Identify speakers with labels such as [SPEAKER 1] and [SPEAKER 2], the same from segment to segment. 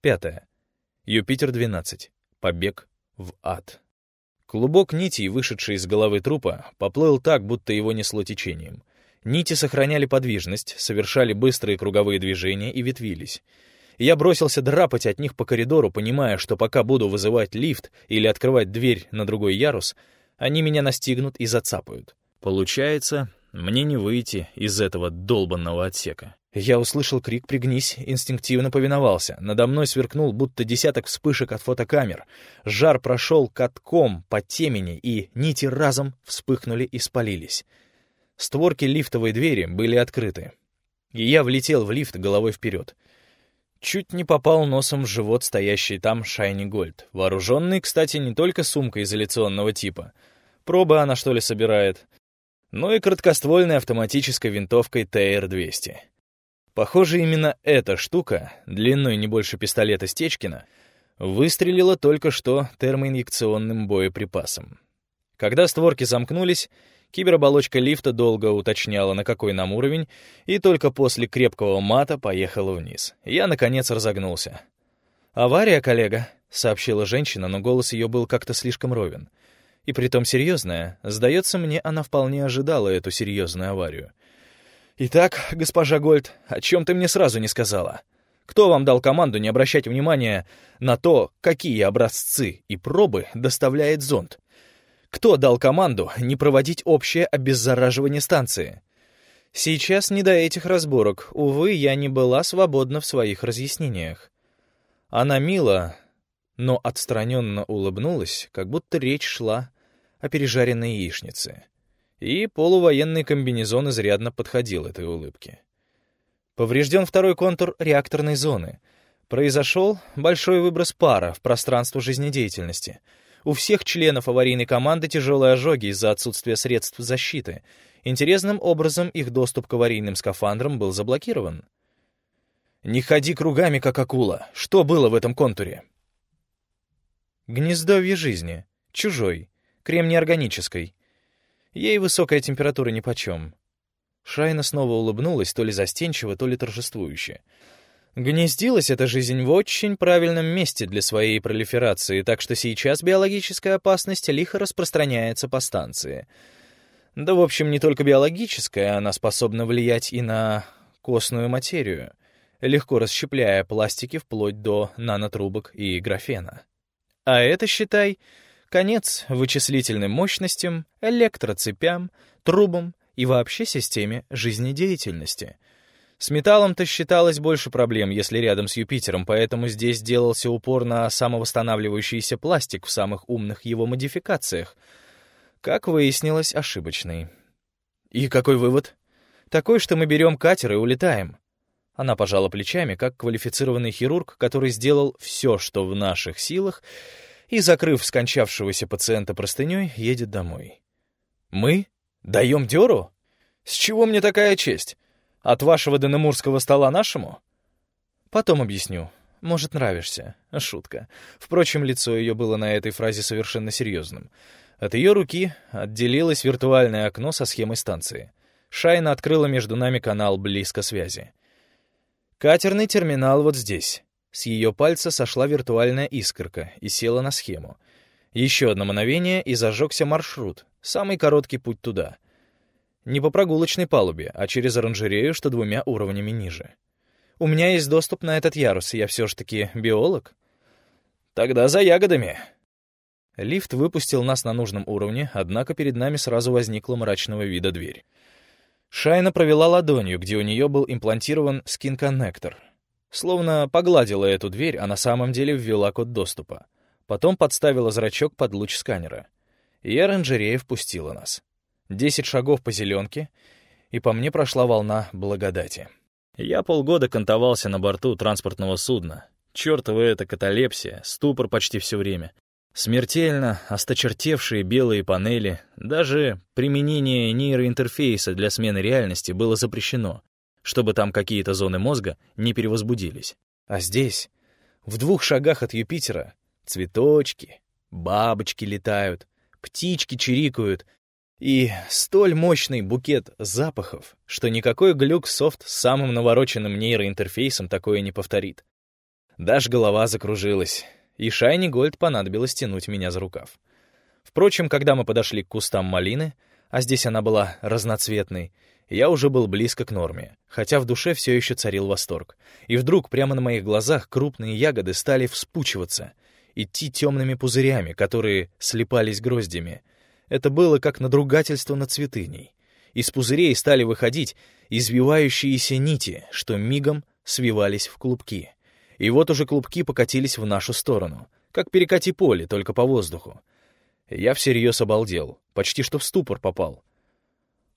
[SPEAKER 1] Пятое. Юпитер-12. Побег в ад. Клубок нитей, вышедший из головы трупа, поплыл так, будто его несло течением. Нити сохраняли подвижность, совершали быстрые круговые движения и ветвились. Я бросился драпать от них по коридору, понимая, что пока буду вызывать лифт или открывать дверь на другой ярус, они меня настигнут и зацапают. Получается, мне не выйти из этого долбанного отсека. Я услышал крик «Пригнись!», инстинктивно повиновался. Надо мной сверкнул будто десяток вспышек от фотокамер. Жар прошел катком по темени, и нити разом вспыхнули и спалились. Створки лифтовой двери были открыты. И я влетел в лифт головой вперед. Чуть не попал носом в живот стоящий там Шайни Гольд, вооруженный, кстати, не только сумкой изоляционного типа. Пробы она, что ли, собирает, но и короткоствольной автоматической винтовкой ТР-200. Похоже, именно эта штука, длиной не больше пистолета Стечкина, выстрелила только что термоинъекционным боеприпасом. Когда створки замкнулись, кибероболочка лифта долго уточняла, на какой нам уровень, и только после крепкого мата поехала вниз. Я, наконец, разогнулся. «Авария, коллега», — сообщила женщина, но голос ее был как-то слишком ровен. И притом серьезная. Сдается мне, она вполне ожидала эту серьезную аварию. «Итак, госпожа Гольд, о чем ты мне сразу не сказала? Кто вам дал команду не обращать внимания на то, какие образцы и пробы доставляет зонд? Кто дал команду не проводить общее обеззараживание станции?» Сейчас не до этих разборок. Увы, я не была свободна в своих разъяснениях. Она мило, но отстраненно улыбнулась, как будто речь шла о пережаренной яичнице и полувоенный комбинезон изрядно подходил этой улыбке. Поврежден второй контур реакторной зоны. Произошел большой выброс пара в пространство жизнедеятельности. У всех членов аварийной команды тяжелые ожоги из-за отсутствия средств защиты. Интересным образом их доступ к аварийным скафандрам был заблокирован. «Не ходи кругами, как акула. Что было в этом контуре?» Гнездовье жизни. Чужой. Крем неорганической. Ей высокая температура нипочем. Шайна снова улыбнулась, то ли застенчиво, то ли торжествующе. Гнездилась эта жизнь в очень правильном месте для своей пролиферации, так что сейчас биологическая опасность лихо распространяется по станции. Да, в общем, не только биологическая, она способна влиять и на костную материю, легко расщепляя пластики вплоть до нанотрубок и графена. А это, считай, Конец вычислительным мощностям, электроцепям, трубам и вообще системе жизнедеятельности. С металлом-то считалось больше проблем, если рядом с Юпитером, поэтому здесь делался упор на самовосстанавливающийся пластик в самых умных его модификациях. Как выяснилось, ошибочный. И какой вывод? Такой, что мы берем катер и улетаем. Она пожала плечами, как квалифицированный хирург, который сделал все, что в наших силах, и, закрыв скончавшегося пациента простыней, едет домой. «Мы? Даем дёру? С чего мне такая честь? От вашего денемурского стола нашему?» «Потом объясню. Может, нравишься. Шутка. Впрочем, лицо ее было на этой фразе совершенно серьезным. От ее руки отделилось виртуальное окно со схемой станции. Шайна открыла между нами канал близко связи. «Катерный терминал вот здесь. С ее пальца сошла виртуальная искорка и села на схему. Еще одно мгновение, и зажегся маршрут, самый короткий путь туда. Не по прогулочной палубе, а через оранжерею, что двумя уровнями ниже. У меня есть доступ на этот ярус, я все ж таки биолог. Тогда за ягодами. Лифт выпустил нас на нужном уровне, однако перед нами сразу возникла мрачного вида дверь. Шайна провела ладонью, где у нее был имплантирован скин-коннектор, Словно погладила эту дверь, а на самом деле ввела код доступа. Потом подставила зрачок под луч сканера. И оранжерея впустила нас. Десять шагов по зеленке, и по мне прошла волна благодати. Я полгода кантовался на борту транспортного судна. Чёртова эта каталепсия, ступор почти все время. Смертельно осточертевшие белые панели, даже применение нейроинтерфейса для смены реальности было запрещено чтобы там какие-то зоны мозга не перевозбудились. А здесь, в двух шагах от Юпитера, цветочки, бабочки летают, птички чирикают, и столь мощный букет запахов, что никакой глюк софт с самым навороченным нейроинтерфейсом такое не повторит. Даже голова закружилась, и Шайни Гольд понадобилось тянуть меня за рукав. Впрочем, когда мы подошли к кустам малины, а здесь она была разноцветной, я уже был близко к норме, хотя в душе все еще царил восторг. И вдруг прямо на моих глазах крупные ягоды стали вспучиваться, идти темными пузырями, которые слепались гроздями. Это было как надругательство над цветыней. Из пузырей стали выходить извивающиеся нити, что мигом свивались в клубки. И вот уже клубки покатились в нашу сторону, как перекати поле, только по воздуху. Я всерьез обалдел, почти что в ступор попал.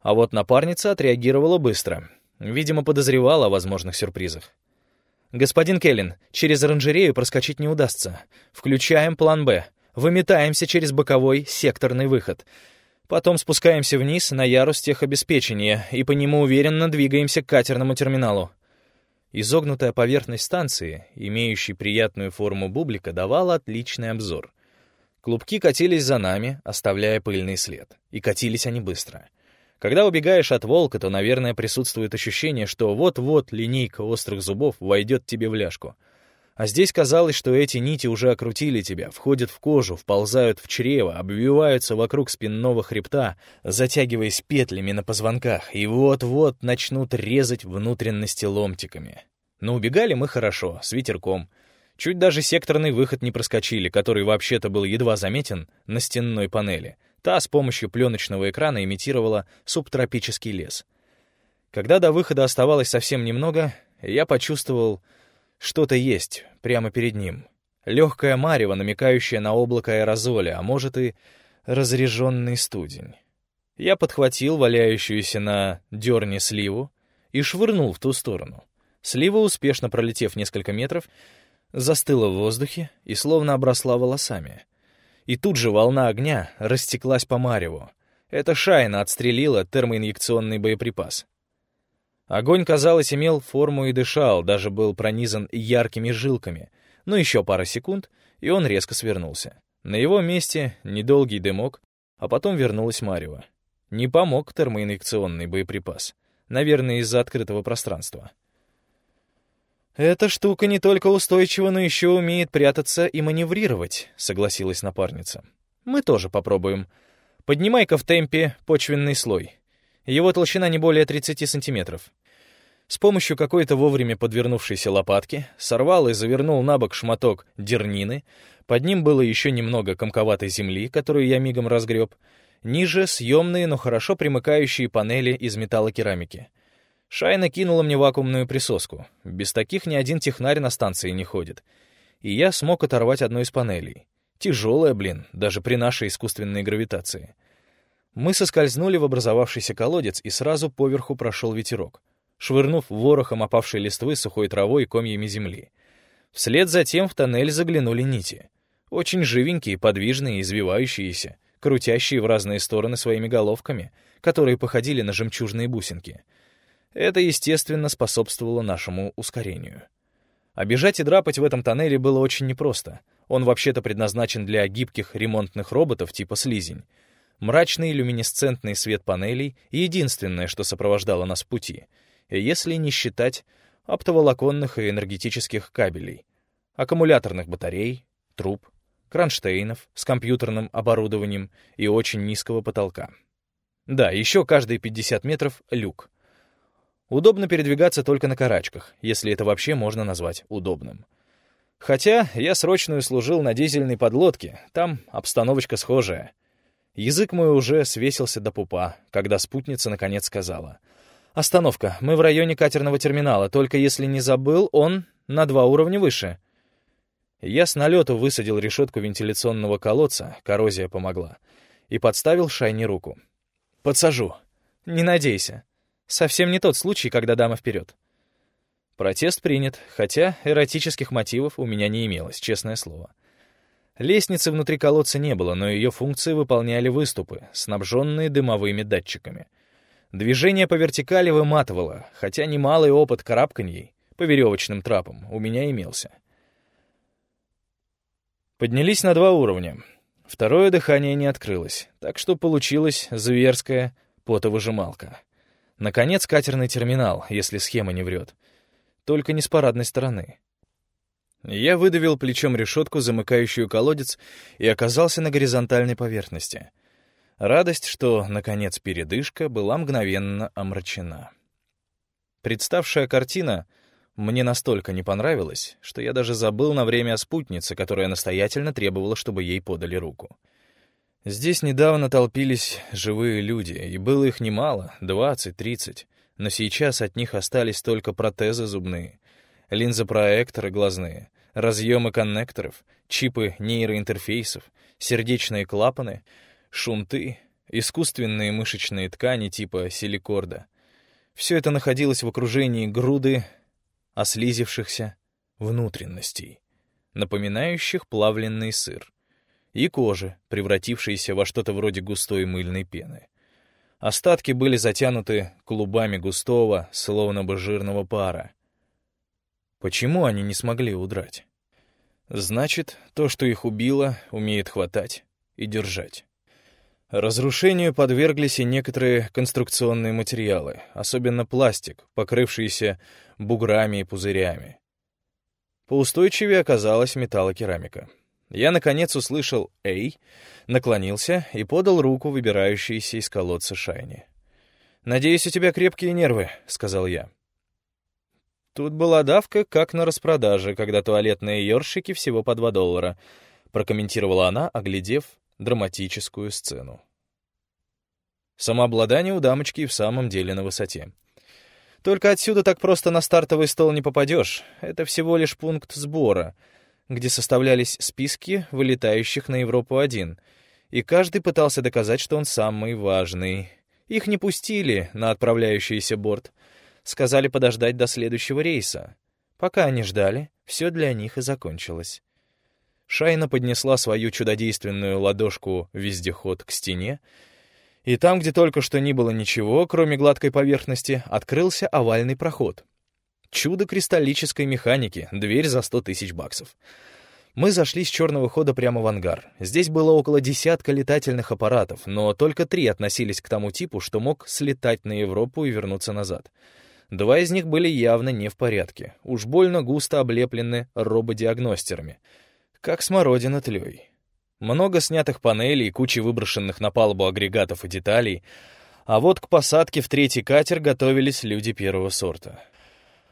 [SPEAKER 1] А вот напарница отреагировала быстро. Видимо, подозревала о возможных сюрпризах. «Господин Келлин, через оранжерею проскочить не удастся. Включаем план «Б». Выметаемся через боковой секторный выход. Потом спускаемся вниз на ярус техобеспечения и по нему уверенно двигаемся к катерному терминалу. Изогнутая поверхность станции, имеющей приятную форму бублика, давала отличный обзор. Клубки катились за нами, оставляя пыльный след. И катились они быстро. Когда убегаешь от волка, то, наверное, присутствует ощущение, что вот-вот линейка острых зубов войдет тебе в ляжку. А здесь казалось, что эти нити уже окрутили тебя, входят в кожу, вползают в чрево, обвиваются вокруг спинного хребта, затягиваясь петлями на позвонках, и вот-вот начнут резать внутренности ломтиками. Но убегали мы хорошо, с ветерком. Чуть даже секторный выход не проскочили, который вообще-то был едва заметен на стенной панели — Та с помощью пленочного экрана имитировала субтропический лес. Когда до выхода оставалось совсем немного, я почувствовал, что-то есть прямо перед ним. Легкое марево, намекающее на облако аэрозоля, а может и разреженный студень. Я подхватил валяющуюся на дерне сливу и швырнул в ту сторону. Слива, успешно пролетев несколько метров, застыла в воздухе и словно обросла волосами и тут же волна огня растеклась по мареву. Это Шайна отстрелила термоинъекционный боеприпас. Огонь, казалось, имел форму и дышал, даже был пронизан яркими жилками. Но еще пара секунд, и он резко свернулся. На его месте недолгий дымок, а потом вернулась марево. Не помог термоинъекционный боеприпас. Наверное, из-за открытого пространства. «Эта штука не только устойчива, но еще умеет прятаться и маневрировать», — согласилась напарница. «Мы тоже попробуем. Поднимай-ка в темпе почвенный слой. Его толщина не более 30 сантиметров». С помощью какой-то вовремя подвернувшейся лопатки сорвал и завернул на бок шматок дернины, под ним было еще немного комковатой земли, которую я мигом разгреб, ниже — съемные, но хорошо примыкающие панели из металлокерамики — Шайна кинула мне вакуумную присоску. Без таких ни один технарь на станции не ходит. И я смог оторвать одну из панелей. Тяжелая, блин, даже при нашей искусственной гравитации. Мы соскользнули в образовавшийся колодец, и сразу поверху прошел ветерок, швырнув ворохом опавшей листвы сухой травой и комьями земли. Вслед за тем в тоннель заглянули нити. Очень живенькие, подвижные, извивающиеся, крутящие в разные стороны своими головками, которые походили на жемчужные бусинки — это, естественно, способствовало нашему ускорению. Обежать и драпать в этом тоннеле было очень непросто. Он вообще-то предназначен для гибких ремонтных роботов типа слизень. Мрачный люминесцентный свет панелей — единственное, что сопровождало нас в пути, если не считать оптоволоконных и энергетических кабелей, аккумуляторных батарей, труб, кронштейнов с компьютерным оборудованием и очень низкого потолка. Да, еще каждые 50 метров — люк — Удобно передвигаться только на карачках, если это вообще можно назвать удобным. Хотя я срочную служил на дизельной подлодке, там обстановочка схожая. Язык мой уже свесился до пупа, когда спутница наконец сказала. «Остановка, мы в районе катерного терминала, только если не забыл, он на два уровня выше». Я с налету высадил решетку вентиляционного колодца, коррозия помогла, и подставил Шайне руку. «Подсажу. Не надейся. Совсем не тот случай, когда дама вперед. Протест принят, хотя эротических мотивов у меня не имелось, честное слово. Лестницы внутри колодца не было, но ее функции выполняли выступы, снабженные дымовыми датчиками. Движение по вертикали выматывало, хотя немалый опыт карабканьей по веревочным трапам у меня имелся. Поднялись на два уровня. Второе дыхание не открылось, так что получилась зверская потовыжималка. Наконец, катерный терминал, если схема не врет. Только не с парадной стороны. Я выдавил плечом решетку, замыкающую колодец, и оказался на горизонтальной поверхности. Радость, что, наконец, передышка, была мгновенно омрачена. Представшая картина мне настолько не понравилась, что я даже забыл на время о спутнице, которая настоятельно требовала, чтобы ей подали руку. Здесь недавно толпились живые люди, и было их немало, двадцать, тридцать, но сейчас от них остались только протезы зубные, линзопроекторы глазные, разъемы коннекторов, чипы нейроинтерфейсов, сердечные клапаны, шунты, искусственные мышечные ткани типа силикорда. Все это находилось в окружении груды ослизившихся внутренностей, напоминающих плавленный сыр, и кожи, превратившейся во что-то вроде густой мыльной пены. Остатки были затянуты клубами густого, словно бы жирного пара, Почему они не смогли удрать? Значит, то, что их убило, умеет хватать и держать. Разрушению подверглись и некоторые конструкционные материалы, особенно пластик, покрывшийся буграми и пузырями. Поустойчивее оказалась металлокерамика. Я, наконец, услышал «Эй», наклонился и подал руку выбирающейся из колодца Шайни. «Надеюсь, у тебя крепкие нервы», — сказал я. Тут была давка, как на распродаже, когда туалетные ёршики всего по 2 доллара, прокомментировала она, оглядев драматическую сцену. Самообладание у дамочки в самом деле на высоте. Только отсюда так просто на стартовый стол не попадешь. Это всего лишь пункт сбора, где составлялись списки вылетающих на Европу-1, и каждый пытался доказать, что он самый важный. Их не пустили на отправляющийся борт — Сказали подождать до следующего рейса. Пока они ждали, все для них и закончилось. Шайна поднесла свою чудодейственную ладошку-вездеход к стене, и там, где только что не было ничего, кроме гладкой поверхности, открылся овальный проход. Чудо кристаллической механики, дверь за сто тысяч баксов. Мы зашли с черного хода прямо в ангар. Здесь было около десятка летательных аппаратов, но только три относились к тому типу, что мог слетать на Европу и вернуться назад — Два из них были явно не в порядке, уж больно густо облеплены рободиагностерами, как смородина тлей. Много снятых панелей и куча выброшенных на палубу агрегатов и деталей, а вот к посадке в третий катер готовились люди первого сорта.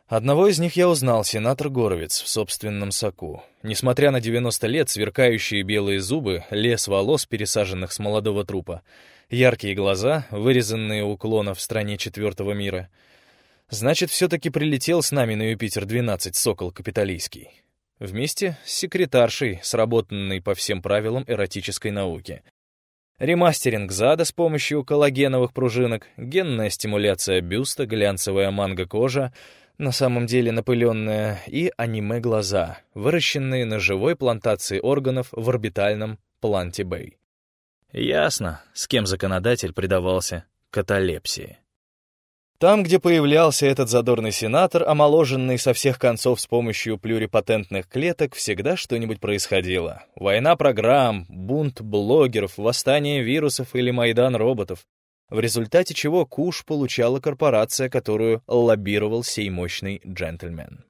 [SPEAKER 1] Одного из них я узнал, сенатор Горовец, в собственном соку. Несмотря на 90 лет, сверкающие белые зубы, лес волос, пересаженных с молодого трупа, яркие глаза, вырезанные у клона в стране четвертого мира — Значит, все-таки прилетел с нами на Юпитер-12 Сокол Капитолийский. Вместе с секретаршей, сработанной по всем правилам эротической науки. Ремастеринг зада с помощью коллагеновых пружинок, генная стимуляция бюста, глянцевая манго-кожа, на самом деле напыленная, и аниме-глаза, выращенные на живой плантации органов в орбитальном Планти-Бэй. Ясно, с кем законодатель предавался каталепсии. Там, где появлялся этот задорный сенатор, омоложенный со всех концов с помощью плюрипатентных клеток, всегда что-нибудь происходило. Война программ, бунт блогеров, восстание вирусов или майдан роботов. В результате чего куш получала корпорация, которую лоббировал сей мощный джентльмен.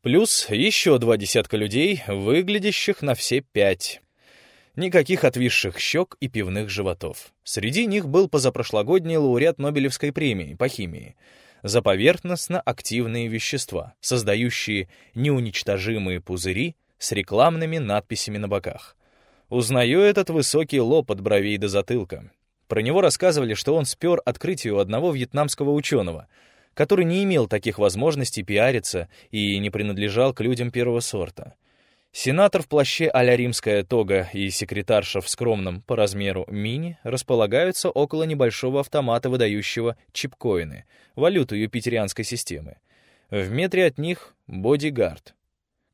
[SPEAKER 1] Плюс еще два десятка людей, выглядящих на все пять. Никаких отвисших щек и пивных животов. Среди них был позапрошлогодний лауреат Нобелевской премии по химии за поверхностно-активные вещества, создающие неуничтожимые пузыри с рекламными надписями на боках. Узнаю этот высокий лоб от бровей до затылка. Про него рассказывали, что он спер открытие у одного вьетнамского ученого, который не имел таких возможностей пиариться и не принадлежал к людям первого сорта. Сенатор в плаще а-ля римская тога и секретарша в скромном по размеру мини располагаются около небольшого автомата, выдающего чипкоины, валюту юпитерианской системы. В метре от них бодигард.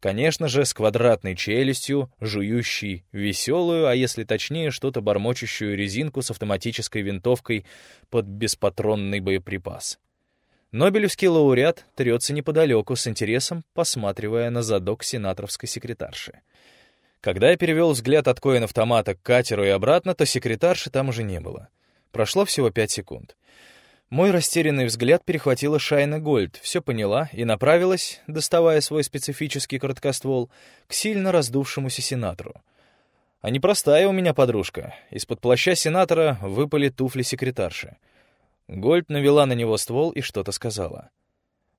[SPEAKER 1] Конечно же, с квадратной челюстью, жующий веселую, а если точнее, что-то бормочущую резинку с автоматической винтовкой под беспатронный боеприпас. Нобелевский лауреат трется неподалеку с интересом, посматривая на задок сенаторской секретарши. Когда я перевел взгляд от коин-автомата к катеру и обратно, то секретарши там уже не было. Прошло всего пять секунд. Мой растерянный взгляд перехватила Шайна Гольд, все поняла и направилась, доставая свой специфический короткоствол, к сильно раздувшемуся сенатору. А непростая у меня подружка. Из-под плаща сенатора выпали туфли секретарши. Гольд навела на него ствол и что-то сказала.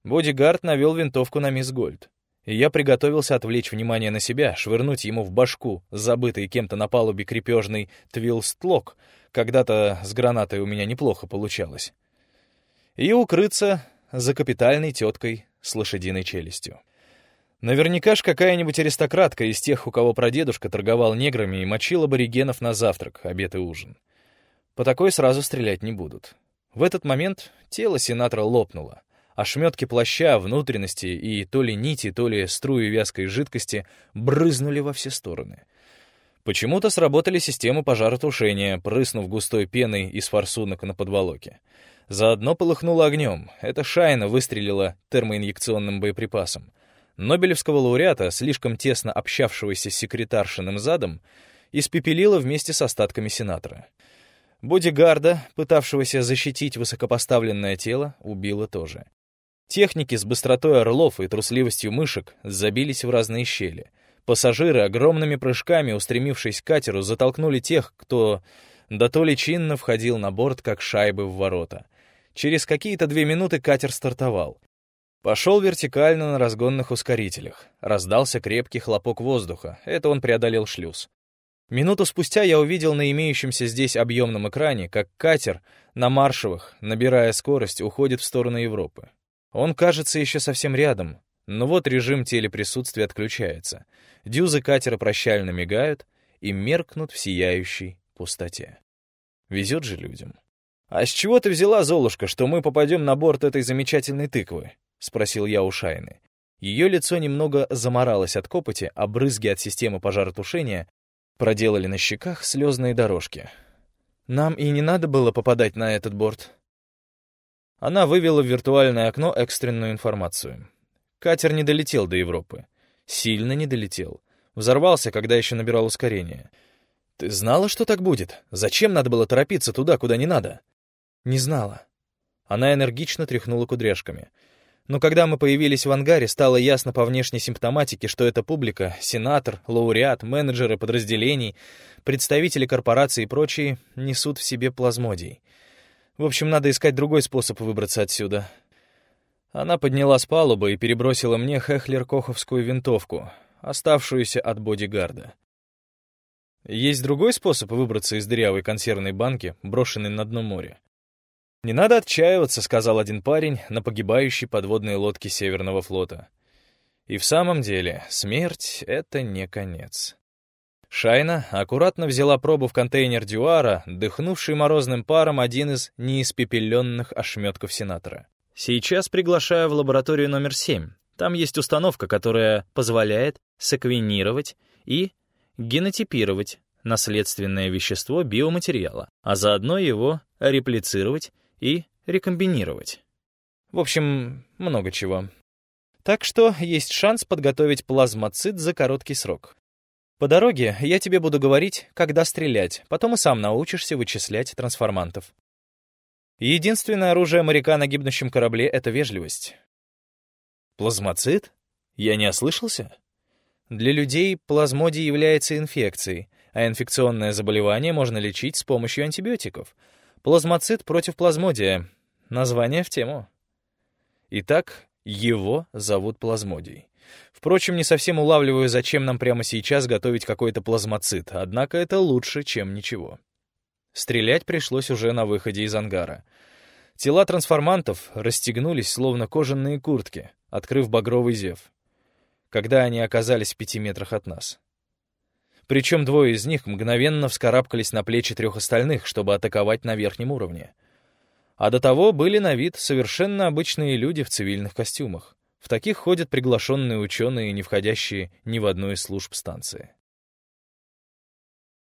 [SPEAKER 1] Бодигард навел винтовку на мисс Гольд. И я приготовился отвлечь внимание на себя, швырнуть ему в башку забытый кем-то на палубе крепежный твилстлок. Когда-то с гранатой у меня неплохо получалось и укрыться за капитальной теткой с лошадиной челюстью. Наверняка ж какая-нибудь аристократка из тех, у кого прадедушка торговал неграми и мочил аборигенов на завтрак, обед и ужин. По такой сразу стрелять не будут. В этот момент тело сенатора лопнуло. Ошметки плаща, внутренности и то ли нити, то ли струи вязкой жидкости брызнули во все стороны. Почему-то сработали системы пожаротушения, прыснув густой пеной из форсунок на подволоке. Заодно полыхнуло огнем. Это Шайна выстрелила термоинъекционным боеприпасом. Нобелевского лауреата, слишком тесно общавшегося с секретаршиным задом, испепелила вместе с остатками сенатора. Бодигарда, пытавшегося защитить высокопоставленное тело, убила тоже. Техники с быстротой орлов и трусливостью мышек забились в разные щели. Пассажиры, огромными прыжками устремившись к катеру, затолкнули тех, кто да то ли чинно входил на борт, как шайбы в ворота — Через какие-то две минуты катер стартовал. Пошел вертикально на разгонных ускорителях. Раздался крепкий хлопок воздуха. Это он преодолел шлюз. Минуту спустя я увидел на имеющемся здесь объемном экране, как катер на маршевых, набирая скорость, уходит в сторону Европы. Он кажется еще совсем рядом, но вот режим телеприсутствия отключается. Дюзы катера прощально мигают и меркнут в сияющей пустоте. Везет же людям. «А с чего ты взяла, Золушка, что мы попадем на борт этой замечательной тыквы?» — спросил я у Шайны. Ее лицо немного заморалось от копоти, а брызги от системы пожаротушения проделали на щеках слезные дорожки. «Нам и не надо было попадать на этот борт». Она вывела в виртуальное окно экстренную информацию. Катер не долетел до Европы. Сильно не долетел. Взорвался, когда еще набирал ускорение. «Ты знала, что так будет? Зачем надо было торопиться туда, куда не надо?» Не знала. Она энергично тряхнула кудряшками. Но когда мы появились в ангаре, стало ясно по внешней симптоматике, что эта публика, сенатор, лауреат, менеджеры подразделений, представители корпораций и прочие несут в себе плазмодий. В общем, надо искать другой способ выбраться отсюда. Она подняла с палубы и перебросила мне Хехлер-Коховскую винтовку, оставшуюся от бодигарда. Есть другой способ выбраться из дырявой консервной банки, брошенной на дно моря. «Не надо отчаиваться», — сказал один парень на погибающей подводной лодке Северного флота. И в самом деле, смерть — это не конец. Шайна аккуратно взяла пробу в контейнер Дюара, дыхнувший морозным паром один из неиспепеленных ошметков сенатора. «Сейчас приглашаю в лабораторию номер 7. Там есть установка, которая позволяет секвенировать и генотипировать наследственное вещество биоматериала, а заодно его реплицировать и рекомбинировать. В общем, много чего. Так что есть шанс подготовить плазмоцит за короткий срок. По дороге я тебе буду говорить, когда стрелять, потом и сам научишься вычислять трансформантов. Единственное оружие моряка на гибнущем корабле — это вежливость. Плазмоцит? Я не ослышался? Для людей плазмодий является инфекцией, а инфекционное заболевание можно лечить с помощью антибиотиков — Плазмоцит против плазмодия. Название в тему. Итак, его зовут плазмодий. Впрочем, не совсем улавливаю, зачем нам прямо сейчас готовить какой-то плазмоцит, однако это лучше, чем ничего. Стрелять пришлось уже на выходе из ангара. Тела трансформантов расстегнулись, словно кожаные куртки, открыв багровый зев, когда они оказались в пяти метрах от нас. Причем двое из них мгновенно вскарабкались на плечи трех остальных, чтобы атаковать на верхнем уровне. А до того были на вид совершенно обычные люди в цивильных костюмах. В таких ходят приглашенные ученые, не входящие ни в одну из служб станции.